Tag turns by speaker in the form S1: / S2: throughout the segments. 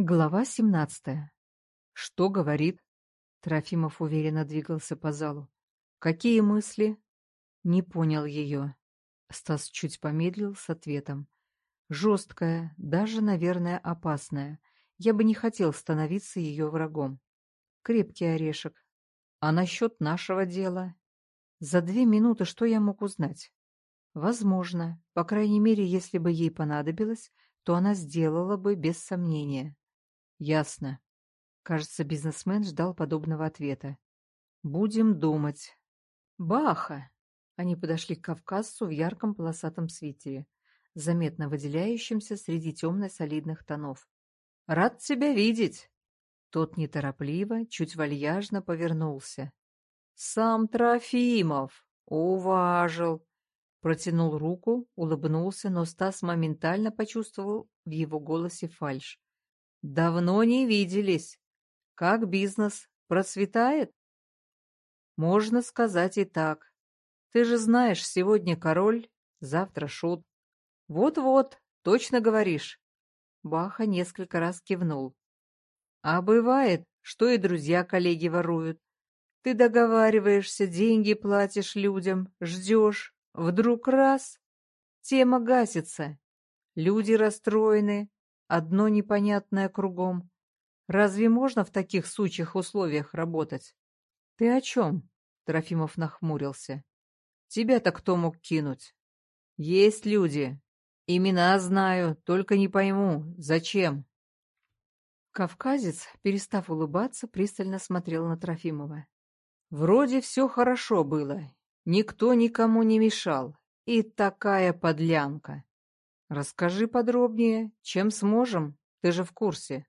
S1: Глава семнадцатая. Что говорит? Трофимов уверенно двигался по залу. Какие мысли? Не понял ее. Стас чуть помедлил с ответом. Жесткая, даже, наверное, опасная. Я бы не хотел становиться ее врагом. Крепкий орешек. А насчет нашего дела? За две минуты что я мог узнать? Возможно, по крайней мере, если бы ей понадобилось, то она сделала бы без сомнения. Ясно. Кажется, бизнесмен ждал подобного ответа. Будем думать. Баха! Они подошли к кавказцу в ярком полосатом свитере, заметно выделяющемся среди темно-солидных тонов. «Рад тебя видеть!» Тот неторопливо, чуть вальяжно повернулся. «Сам Трофимов! Уважил!» Протянул руку, улыбнулся, но Стас моментально почувствовал в его голосе фальшь. Давно не виделись. Как бизнес? Процветает? Можно сказать и так. Ты же знаешь, сегодня король, завтра шут. Вот-вот, точно говоришь. Баха несколько раз кивнул. А бывает, что и друзья-коллеги воруют. Ты договариваешься, деньги платишь людям, ждешь. Вдруг раз — тема гасится. Люди расстроены, Одно непонятное кругом. Разве можно в таких сучьих условиях работать? Ты о чем? Трофимов нахмурился. Тебя-то кто мог кинуть? Есть люди. Имена знаю, только не пойму, зачем. Кавказец, перестав улыбаться, пристально смотрел на Трофимова. Вроде все хорошо было. Никто никому не мешал. И такая подлянка. Расскажи подробнее, чем сможем, ты же в курсе.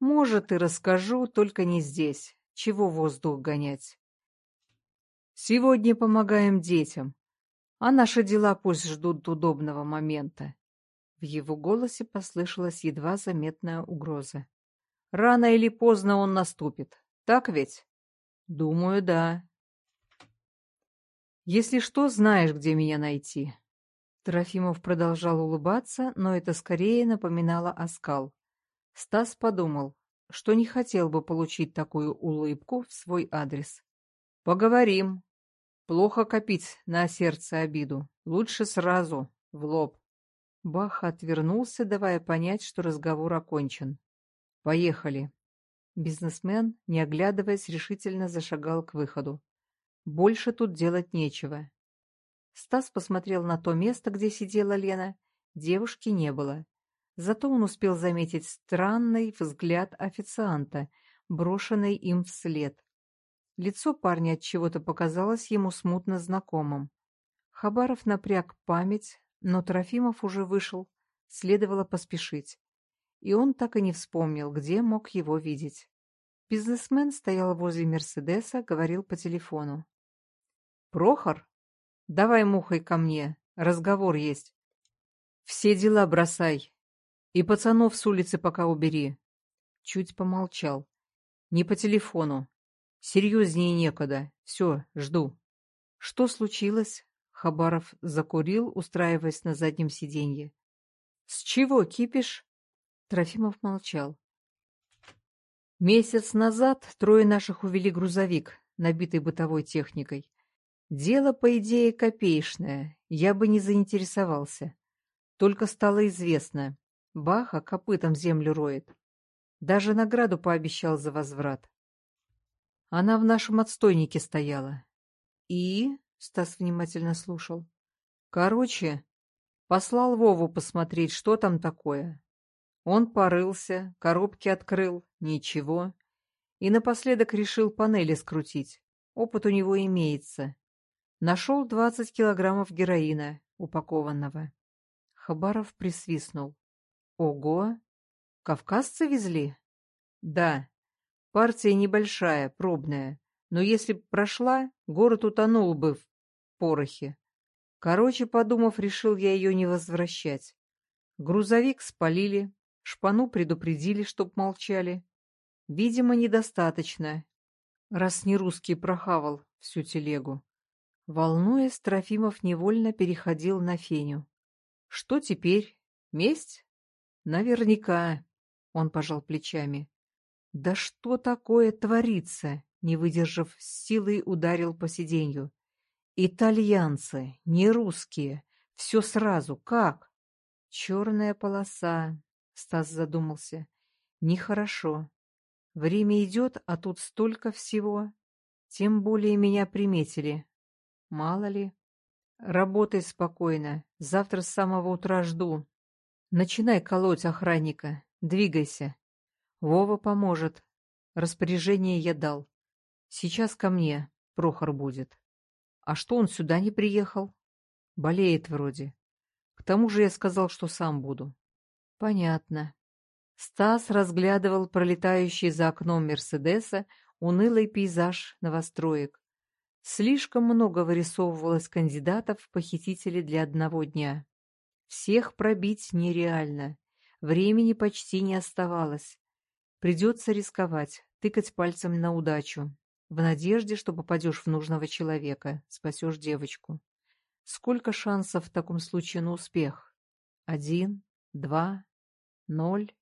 S1: Может, и расскажу, только не здесь. Чего воздух гонять? Сегодня помогаем детям, а наши дела пусть ждут удобного момента. В его голосе послышалась едва заметная угроза. Рано или поздно он наступит, так ведь? Думаю, да. Если что, знаешь, где меня найти. Трофимов продолжал улыбаться, но это скорее напоминало оскал. Стас подумал, что не хотел бы получить такую улыбку в свой адрес. «Поговорим. Плохо копить на сердце обиду. Лучше сразу, в лоб». Бах отвернулся, давая понять, что разговор окончен. «Поехали». Бизнесмен, не оглядываясь, решительно зашагал к выходу. Больше тут делать нечего. Стас посмотрел на то место, где сидела Лена. Девушки не было. Зато он успел заметить странный взгляд официанта, брошенный им вслед. Лицо парня от чего-то показалось ему смутно знакомым. Хабаров напряг память, но Трофимов уже вышел, следовало поспешить. И он так и не вспомнил, где мог его видеть. Бизнесмен стоял возле Мерседеса, говорил по телефону. «Прохор?» Давай мухой ко мне, разговор есть. Все дела бросай. И пацанов с улицы пока убери. Чуть помолчал. Не по телефону. Серьезнее некогда. Все, жду. Что случилось? Хабаров закурил, устраиваясь на заднем сиденье. С чего кипишь? Трофимов молчал. Месяц назад трое наших увели грузовик, набитый бытовой техникой. Дело, по идее, копеечное, я бы не заинтересовался. Только стало известно, Баха копытом землю роет. Даже награду пообещал за возврат. Она в нашем отстойнике стояла. И... Стас внимательно слушал. Короче, послал Вову посмотреть, что там такое. Он порылся, коробки открыл, ничего. И напоследок решил панели скрутить. Опыт у него имеется. Нашел двадцать килограммов героина, упакованного. Хабаров присвистнул. Ого! Кавказцы везли? Да. Партия небольшая, пробная. Но если б прошла, город утонул бы в порохе. Короче, подумав, решил я ее не возвращать. Грузовик спалили, шпану предупредили, чтоб молчали. Видимо, недостаточно, раз не русский прохавал всю телегу. Волнуясь, Трофимов невольно переходил на Феню. Что теперь? Месть? Наверняка. Он пожал плечами. Да что такое творится? Не выдержав силой, ударил по сиденью. Итальянцы, не русские. Все сразу. Как? Черная полоса. Стас задумался. Нехорошо. Время идет, а тут столько всего. Тем более меня приметили. Мало ли. Работай спокойно. Завтра с самого утра жду. Начинай колоть охранника. Двигайся. Вова поможет. Распоряжение я дал. Сейчас ко мне Прохор будет. А что он сюда не приехал? Болеет вроде. К тому же я сказал, что сам буду. Понятно. Стас разглядывал пролетающий за окном Мерседеса унылый пейзаж новостроек. Слишком много вырисовывалось кандидатов в похитители для одного дня. Всех пробить нереально. Времени почти не оставалось. Придется рисковать, тыкать пальцем на удачу, в надежде, что попадешь в нужного человека, спасешь девочку. Сколько шансов в таком случае на успех? Один? Два? Ноль?